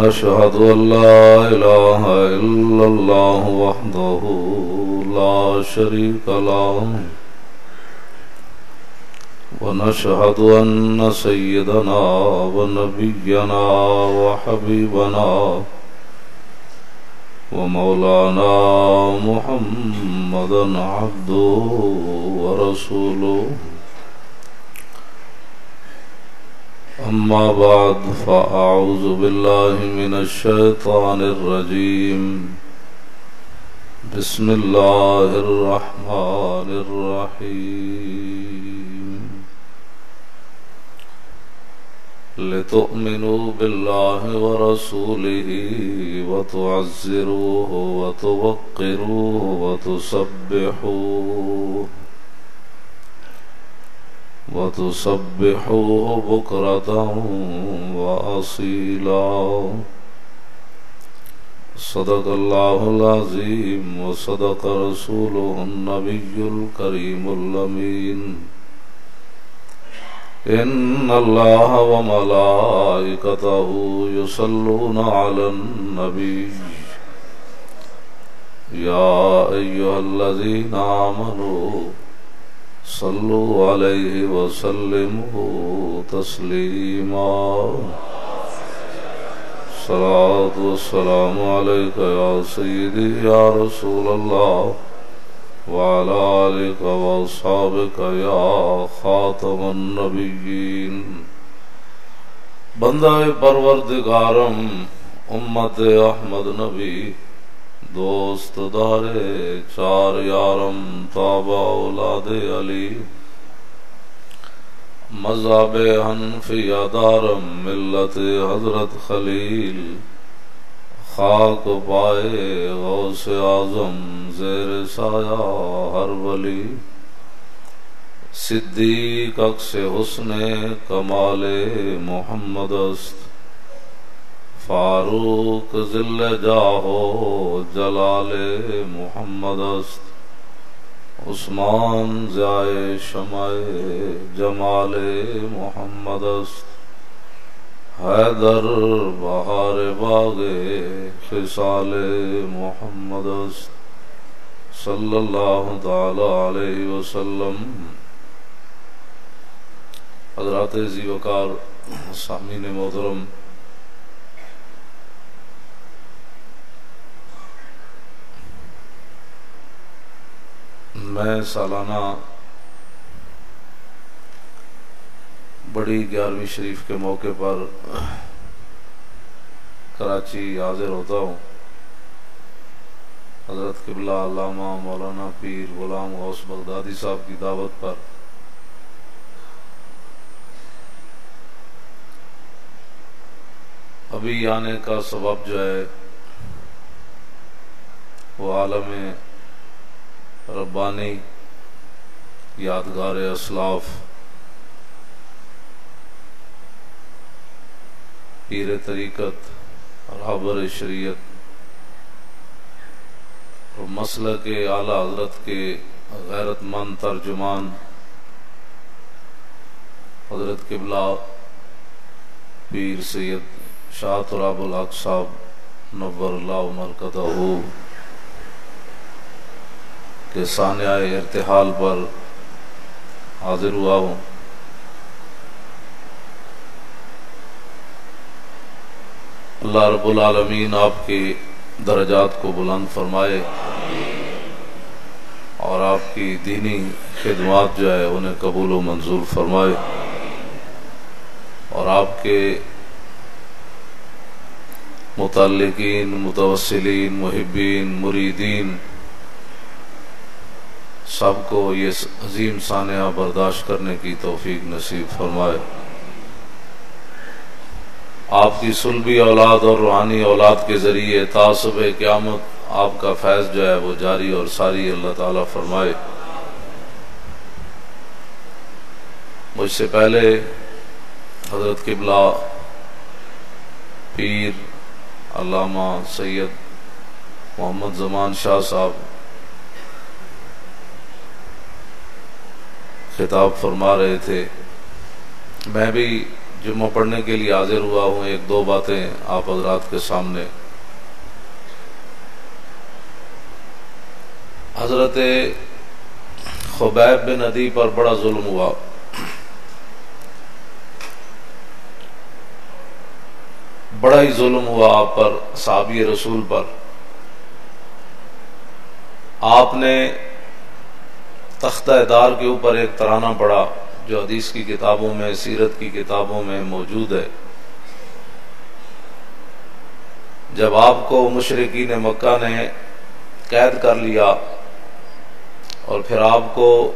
ونشهد أن لا إله إلا الله وحده لا شريك له ونشهد أن سيدنا ونبينا وحبيبنا ومولانا محمدا عبده ورسوله أما بعد، فأعوذ بالله من الشيطان الرجيم. بسم الله الرحمن الرحيم. لتؤمنوا بالله ورسوله وتعزروه وتوقروه وتسبحوه. وتسبحوه بكرة وأصيلا. صدق الله العظيم وصدق رسوله النبي الكريم اللمين إن الله وملائكته يصلون على النبي. يا أيها الذين آمنوا صلوا عليه وسلموا تسليما. صلاة والسلام عليك يا سيدي يا رسول الله وعلى آلك وأصحابك يا خاتم النبيين بندہ پروردگارم، امت احمد نبی دوست دارے چار یارم تابا اولاد علی مذہب حنفیہ دارم ملت حضرت خلیل خاک پائے غوث اعظم زیر سایہ ہر ولی صدیق اکس حسن کمال محمد است فاروق ذل جاہو جلال محمد است۔ عثمان زائے شمع جمال محمد است۔ حیدر بہار باغ خصال محمد است۔ صلی اللہ تعالی علیہ وسلم۔ حضرات زی وقار سامین محترم میں سالانہ بڑی گیارہویں شریف کے موقع پر کراچی حاضر ہوتا ہوں۔ حضرت قبلہ علامہ مولانا پیر غلام غوث بغدادی صاحب کی دعوت پر ابھی آنے کا سبب جو ہے وہ عالم ربانی، یادگار اسلاف، پیر طریقت، رابر شریعت، اور مسئلہ کے اعلی حضرت کے غیرت مند ترجمان، حضرت قبلہ پیر سید شاہ تراب الحق صاحب، نور اللہ عمر مرکتہ کے سانیہ ارتحال پر حاضر ہوا ہوں۔ اللہ رب العالمین آپ کی درجات کو بلند فرمائے اور آپ کی دینی خدمات جو ہے انہیں قبول و منظور فرمائے اور آپ کے متعلقین، متوسلین، محبین، مریدین سب کو یہ عظیم سانحہ برداشت کرنے کی توفیق نصیب فرمائے۔ آپ کی سلبی اولاد اور روحانی اولاد کے ذریعے تعصب قیامت آپ کا فیض جو ہے وہ جاری اور ساری اللہ تعالیٰ فرمائے۔ مجھ سے پہلے حضرت قبلہ پیر علامہ سید محمد زمان شاہ صاحب خطاب فرما رہے تھے۔ میں بھی جمعہ پڑھنے کے لیے حاضر ہوا ہوں۔ ایک دو باتیں آپ حضرات کے سامنے۔ حضرت خبیب بن ندی پر بڑا ظلم ہوا۔ بڑا ہی ظلم ہوا آپ پر، صحابی رسول پر۔ آپ نے تختہ دار کے اوپر ایک ترانہ پڑا جو حدیث کی کتابوں میں، سیرت کی کتابوں میں موجود ہے۔ جب آپ کو مشرقین مکہ نے قید کر لیا اور پھر آپ کو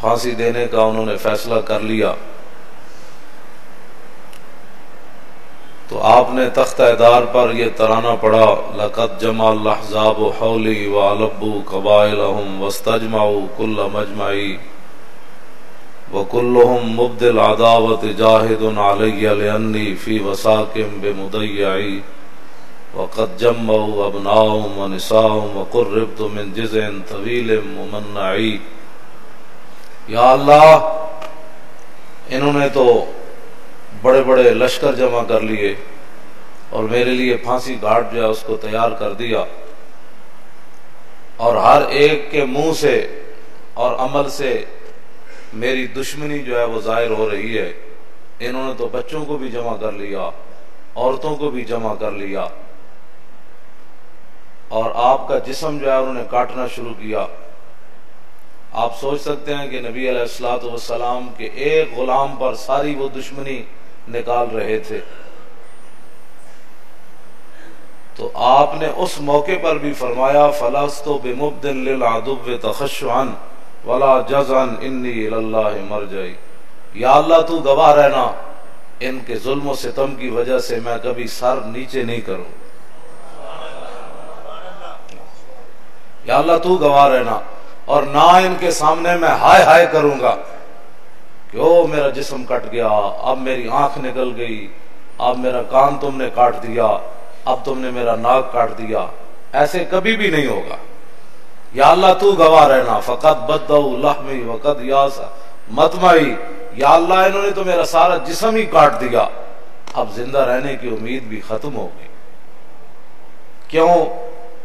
پھانسی دینے کا انہوں نے فیصلہ کر لیا آپ نے تخت ادار پر یہ ترانہ پڑھا، لقد جمع الاحزاب حولی والبو قبائلہم واستجمعوا کل مجمعی وکلہم مبدل عداوت جاہد علی لئنی فی وساکم بمدیعی وقد جمعوا ابناؤم ونساؤم وقربت من جزن طویل ممنعی یا اللہ، انہوں نے تو بڑے بڑے لشکر جمع کر لیے۔ اور میرے لیے پھانسی گھاٹ جو ہے اس کو تیار کر دیا۔ اور ہر ایک کے منہ سے اور عمل سے میری دشمنی جو ہے وہ ظاہر ہو رہی ہے۔ انہوں نے تو بچوں کو بھی جمع کر لیا، عورتوں کو بھی جمع کر لیا۔ اور آپ کا جسم جو ہے انہوں نے کاٹنا شروع کیا۔ آپ سوچ سکتے ہیں کہ نبی علیہ السلاۃ والسلام کے ایک غلام پر ساری وہ دشمنی نکال رہے تھے۔ تو آپ نے اس موقع پر بھی فرمایا فلاستو بمبدل للعدب تخشعن ولا جزعن انی اللہ مر جائی یا اللہ، تو گواہ رہنا، ان کے ظلم و ستم کی وجہ سے میں کبھی سر نیچے نہیں کروں۔ یا اللہ، تو گواہ رہنا، اور نہ ان کے سامنے میں ہائے ہائے کروں گا۔ کہ او میرا جسم کٹ گیا، اب میری آنکھ نکل گئی، اب میرا کان تم نے کاٹ دیا۔ اب تم نے میرا ناک کاٹ دیا۔ ایسے کبھی بھی نہیں ہوگا۔ یا اللہ، تو گواہ رہنا۔ فقط لحمی وقت یاسا متمائی یا اللہ، انہوں نے تو میرا سارا جسم ہی کاٹ دیا۔ اب زندہ رہنے کی امید بھی ختم ہو گئی۔ کیوں؟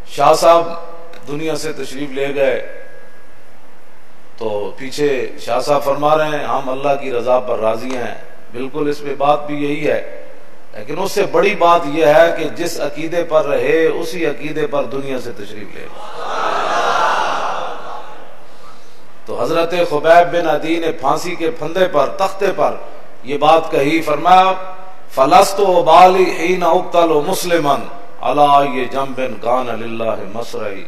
شاہ صاحب دنیا سے تشریف لے گئے۔ تو پیچھے شاہ صاحب فرما رہے ہیں، ہم اللہ کی رضا پر راضی ہیں۔ بالکل اس میں بات بھی یہی ہے۔ لیکن اس سے بڑی بات یہ ہے کہ جس عقیدے پر رہے، اسی عقیدے پر دنیا سے تشریف لے۔ تو حضرت خبیب بن عدی نے پھانسی کے پھندے پر، تختے پر یہ بات کہی، فرمایا فلست و بالی حین اقتل مسلمن اللہ یہ جم بن کان اللہ مسرعی.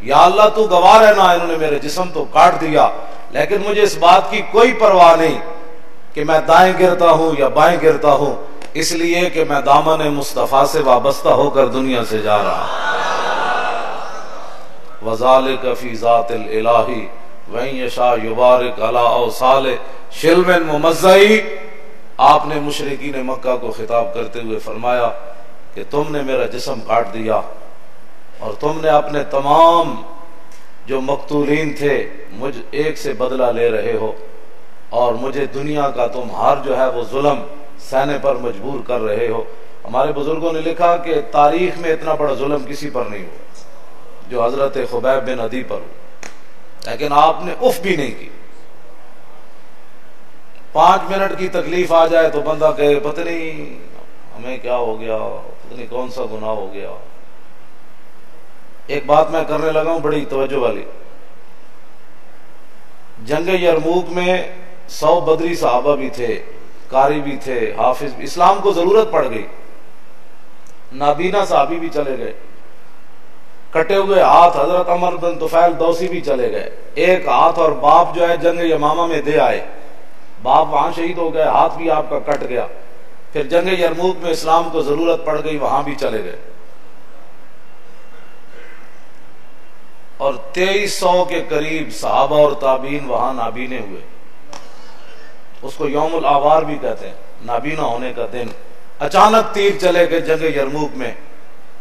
یا اللہ، تو گواہ رہنا انہوں نے میرے جسم تو کاٹ دیا۔ لیکن مجھے اس بات کی کوئی پرواہ نہیں کہ میں دائیں گرتا ہوں یا بائیں گرتا ہوں۔ اس لیے کہ میں دامن مصطفیٰ سے وابستہ ہو کر دنیا سے جا رہا وزالک فی ذات الہی وہیں یشا یبارک علی اوصال شلم ممزعی آپ نے مشرقین مکہ کو خطاب کرتے ہوئے فرمایا کہ تم نے میرا جسم کاٹ دیا اور تم نے اپنے تمام جو مقتولین تھے مجھ ایک سے بدلہ لے رہے ہو اور مجھے دنیا کا تم جو ہے وہ ظلم سہنے پر مجبور کر رہے ہو۔ ہمارے بزرگوں نے لکھا کہ تاریخ میں اتنا بڑا ظلم کسی پر نہیں ہوا، جو حضرت خبیب بن ادی پر ہو لیکن آپ نے اف بھی نہیں کی۔ پانچ منٹ کی تکلیف آ جائے تو بندہ کہے، پتہ نہیں ہمیں کیا ہو گیا، پتہ نہیں کون سا گناہ ہو گیا۔ ایک بات میں کرنے لگا ہوں، بڑی توجہ والی۔ جنگ یرموک میں سو بدری صحابہ بھی تھے۔ کاری بھی تھے، حافظ بھی۔ اسلام کو ضرورت پڑ گئی۔ نابینا صحابی بھی چلے گئے۔ کٹے ہوئے ہاتھ حضرت عمر بن طفیل دوسی بھی چلے گئے۔ ایک ہاتھ اور باپ جو ہے جنگ یمامہ میں دے آئے۔ باپ وہاں شہید ہو گئے، ہاتھ بھی آپ کا کٹ گیا۔ پھر جنگ یرموک میں اسلام کو ضرورت پڑ گئی، وہاں بھی چلے گئے۔ اور تیئیس سو کے قریب صحابہ اور تابین وہاں نابینے ہوئے۔ اس کو یوم الاوار بھی کہتے ہیں، نابینا ہونے کا دن۔ اچانک تیر چلے گئے جنگ یرموک میں۔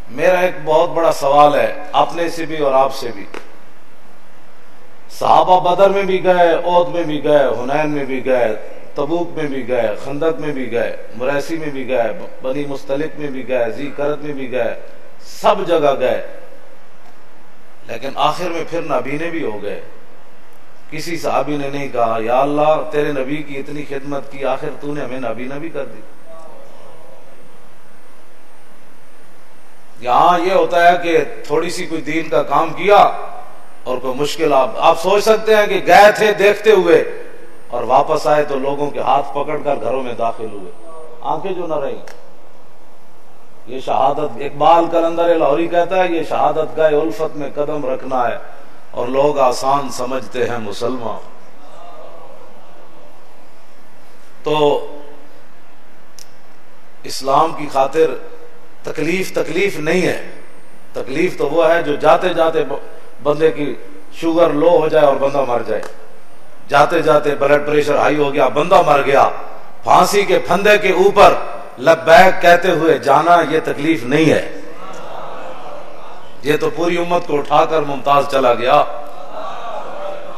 میرا ایک بہت بڑا سوال ہے اپنے سے بھی اور آپ سے بھی۔ صحابہ بدر میں بھی گئے عود میں بھی گئے ہنین میں بھی گئے، تبوک میں بھی گئے، خندق میں بھی گئے مریسی میں بھی گئے، بنی مستلق میں بھی گئے، زی کرت میں بھی گئے، سب جگہ گئے۔ لیکن آخر میں پھر نابینے بھی ہو گئے۔ کسی صحابی نے نہیں کہا، یا اللہ، تیرے نبی کی اتنی خدمت کی، آخر تو نے ہمیں نابینا بھی کر دی۔ یہاں یہ ہوتا ہے کہ تھوڑی سی کوئی دین کا کام کیا اور کوئی مشکل، آپ آپ سوچ سکتے ہیں کہ گئے تھے دیکھتے ہوئے اور واپس آئے تو لوگوں کے ہاتھ پکڑ کر گھروں میں داخل ہوئے۔ آنکھیں جو نہ رہی یہ شہادت اقبال کلندر لاہوری کہتا ہے، یہ شہادت گئے الفت میں قدم رکھنا ہے۔ اور لوگ آسان سمجھتے ہیں مسلمان۔ تو اسلام کی خاطر تکلیف تکلیف نہیں ہے۔ تکلیف تو وہ ہے جو جاتے جاتے بندے کی شوگر لو ہو جائے اور بندہ مر جائے۔ جاتے جاتے بلڈ پریشر ہائی ہو گیا، بندہ مر گیا۔ پھانسی کے پھندے کے اوپر لبیک کہتے ہوئے جانا یہ تکلیف نہیں ہے۔ یہ تو پوری امت کو اٹھا کر ممتاز چلا گیا۔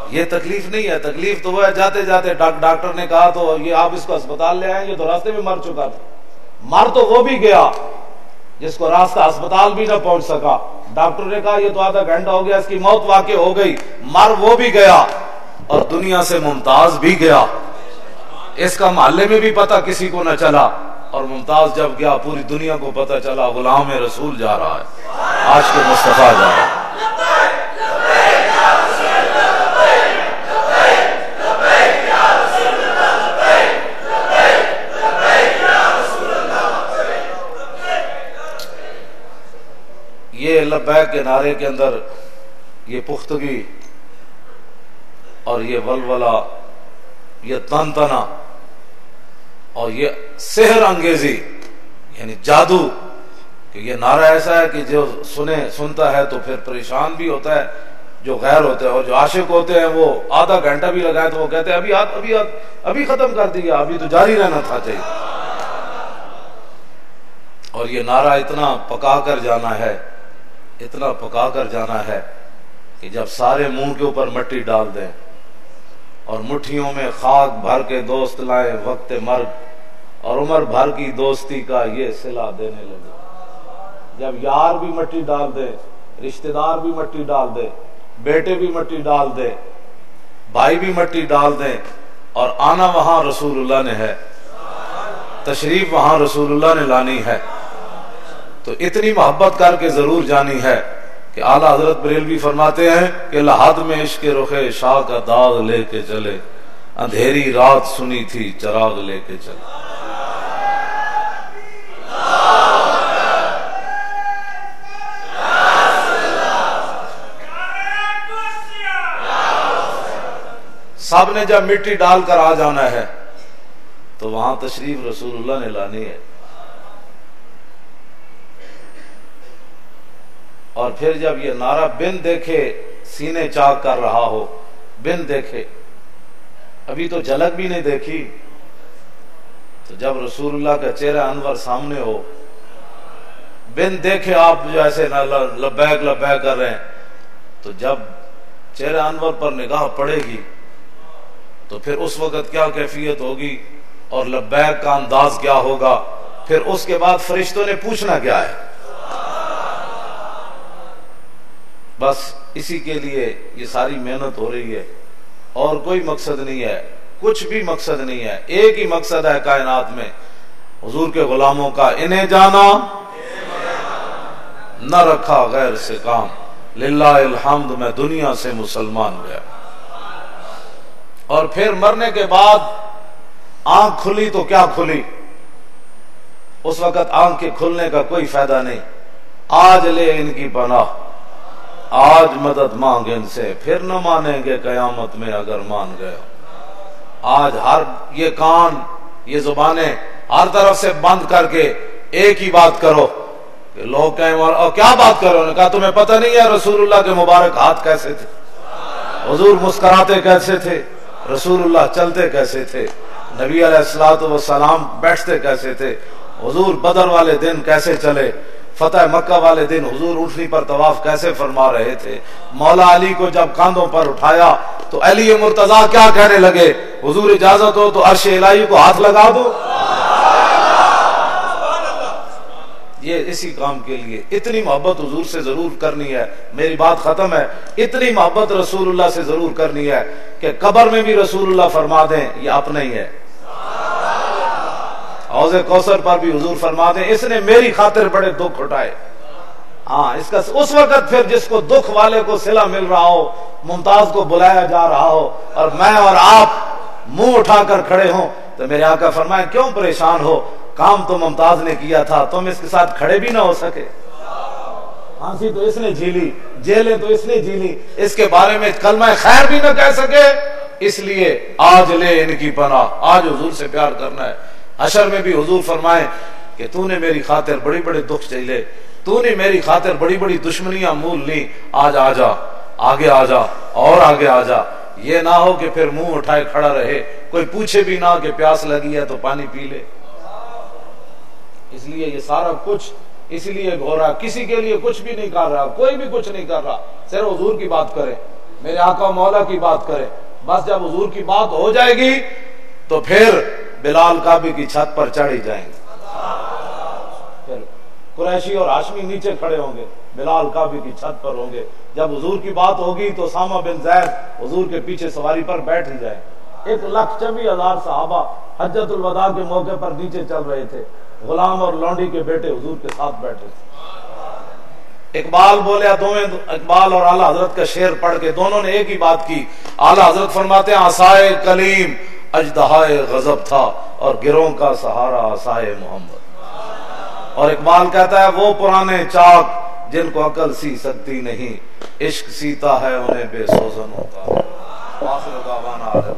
یہ تکلیف نہیں ہے، تکلیف تو وہ ہے، جاتے جاتے ڈاکٹر نے کہا تو یہ آپ اس کو اسپتال لے آئیں یہ تو راستے میں مر چکا تھا۔ مر تو وہ بھی گیا جس کو راستہ اسپتال بھی نہ پہنچ سکا۔ ڈاکٹر نے کہا یہ تو آدھا گھنٹہ ہو گیا، اس کی موت واقع ہو گئی۔ مر وہ بھی گیا اور دنیا سے ممتاز بھی گیا۔ اس کا محلے میں بھی پتا کسی کو نہ چلا۔ اور ممتاز جب گیا، پوری دنیا کو پتا چلا، غلام رسول جا رہا ہے۔ آج کے مصطفیٰ جا رہا یہ لبیک کے نعرے کے اندر یہ پختگی اور یہ ولولا یہ تن تنا اور یہ سحر انگیزی یعنی جادو کہ یہ نعرہ ایسا ہے کہ جو سنے، سنتا ہے تو پھر پریشان بھی ہوتا ہے، جو غیر ہوتے ہیں اور جو عاشق ہوتے ہیں، وہ آدھا گھنٹہ بھی لگائے تو وہ کہتے ہیں، ابھی ابھی ابھی ختم کر دیا، ابھی تو جاری رہنا تھا چاہیے اور یہ نعرہ اتنا پکا کر جانا ہے، اتنا پکا کر جانا ہے کہ جب سارے منہ کے اوپر مٹی ڈال دیں اور مٹھیوں میں خاک بھر کے دوست لائے وقت مرگ اور عمر بھر کی دوستی کا یہ سلا دینے لگے۔ جب یار بھی مٹی ڈال دے رشتہ دار بھی مٹی ڈال دے، بیٹے بھی مٹی ڈال دے، بھائی بھی مٹی ڈال دیں اور آنا وہاں رسول اللہ نے ہے، تشریف وہاں رسول اللہ نے لانی ہے۔ تو اتنی محبت کر کے ضرور جانی ہے کہ اعلیٰ حضرت بریلوی فرماتے ہیں کہ لحد میں عشق رخ شاہ کا داغ لے کے چلے، اندھیری رات سنی تھی چراغ لے کے چلے۔ سب نے جب مٹی ڈال کر آ جانا ہے، تو وہاں تشریف رسول اللہ نے لانی ہے۔ اور پھر جب یہ نعرہ بن دیکھے، سینے چاک کر رہا ہو، بن دیکھے۔ ابھی تو جھلک بھی نہیں دیکھی۔ تو جب رسول اللہ کا چہرہ انور سامنے ہو، بن دیکھے آپ جو ایسے لبیک لبیک کر رہے ہیں۔ تو جب چہرہ انور پر نگاہ پڑے گی تو پھر اس وقت کیا کیفیت ہوگی اور لبیک کا انداز کیا ہوگا؟ پھر اس کے بعد فرشتوں نے پوچھنا کیا ہے؟ بس اسی کے لیے یہ ساری محنت ہو رہی ہے۔ اور کوئی مقصد نہیں ہے۔ کچھ بھی مقصد نہیں ہے۔ ایک ہی مقصد ہے کائنات میں۔ حضور کے غلاموں کا انہیں جانا، نہ رکھا غیر سے کام۔ للہ الحمد میں دنیا سے مسلمان گیا۔ اور پھر مرنے کے بعد آنکھ کھلی تو کیا کھلی؟ اس وقت آنکھ کے کھلنے کا کوئی فائدہ نہیں۔ آج لے ان کی پناہ۔ آج مدد مانگ ان سے۔ پھر نہ مانیں گے قیامت میں اگر مان گئے۔ آج ہر یہ کان، یہ زبانیں ہر طرف سے بند کر کے ایک ہی بات کرو۔ کہ لوگ کہیں اور کیا بات کرو نے کہا، تمہیں پتہ نہیں ہے رسول اللہ کے مبارک ہاتھ کیسے تھے؟ حضور مسکراتے کیسے تھے؟ رسول اللہ چلتے کیسے تھے؟ نبی علیہ السلاۃ وسلام بیٹھتے کیسے تھے؟ حضور بدر والے دن کیسے چلے؟ فتح مکہ والے دن حضور اٹھنی پر طواف کیسے فرما رہے تھے؟ مولا علی کو جب کاندھوں پر اٹھایا تو علی مرتضی کیا کہنے لگے؟ حضور اجازت ہو تو عرش الہی کو ہاتھ لگا دو۔ یہ اسی کام کے لیے اتنی محبت حضور سے ضرور کرنی ہے میری بات ختم ہے اتنی محبت رسول اللہ سے ضرور کرنی ہے کہ قبر میں بھی رسول اللہ فرما دیں، یہ اپنا ہی ہے۔ حوض کوثر پر بھی حضور فرما دیں، اس نے میری خاطر بڑے دکھ اٹھائے۔ ہاں اس کا اس وقت پھر جس کو دکھ والے کو سلا مل رہا ہو، ممتاز کو بلایا جا رہا ہو، اور میں اور آپ منہ اٹھا کر کھڑے ہوں، تو میرے آقا فرمائے، کیوں پریشان ہو؟ کام تو ممتاز نے کیا تھا، تم اس کے ساتھ کھڑے بھی نہ ہو سکے۔ ہانسی تو اس نے جھیلی، جیلیں تو اس نے جھیلی۔ اس کے بارے میں کلمہ خیر بھی نہ کہہ سکے۔ اس لیے آج لے ان کی پناہ۔ آج حضور سے پیار کرنا ہے۔ حشر میں بھی حضور فرمائے کہ تو نے میری خاطر بڑی بڑے دکھ چلے تو نے میری خاطر بڑی بڑی دشمنیاں مول لی آج آ جا، آگے آ جا، اور آگے آ جا۔ یہ نہ ہو کہ پھر منہ اٹھائے کھڑا رہے۔ کوئی پوچھے بھی نہ کہ پیاس لگی ہے تو پانی پی لے۔ اس لیے یہ سارا کچھ اس لیے ہو رہا کسی کے لیے کچھ بھی نہیں کر رہا، کوئی بھی کچھ نہیں کر رہا۔ صرف حضور کی بات کرے میرے آقا مولا کی بات کرے بس جب حضور کی بات ہو جائے گی تو پھر بلال کابی کی چھت پر چڑھ ہی جائیں گے۔ پھر قریشی اور ہاشمی نیچے کھڑے ہوں گے، بلال کابی کی چھت پر ہوں گے۔ جب حضور کی بات ہوگی تو ساما بن زید حضور کے پیچھے سواری پر بیٹھ ہی جائے ایک لاکھ چوی ہزار صحابہ حجت الوداع کے موقع پر نیچے چل رہے تھے۔ غلام اور لونڈی کے بیٹے حضور کے ساتھ بیٹھے۔ تھے اقبال بولیا دونوں اقبال اور اعلیٰ حضرت کا شعر پڑھ کے دونوں نے ایک ہی بات کی۔ اعلیٰ حضرت فرماتے ہیں آسائے کلیم اجدہائے غضب تھا اور گروہ کا سہارا آسائے محمد۔ اور اقبال کہتا ہے، وہ پرانے چاک جن کو عقل سی سکتی نہیں، عشق سیتا ہے، انہیں بے سوزن ہوتا ہے۔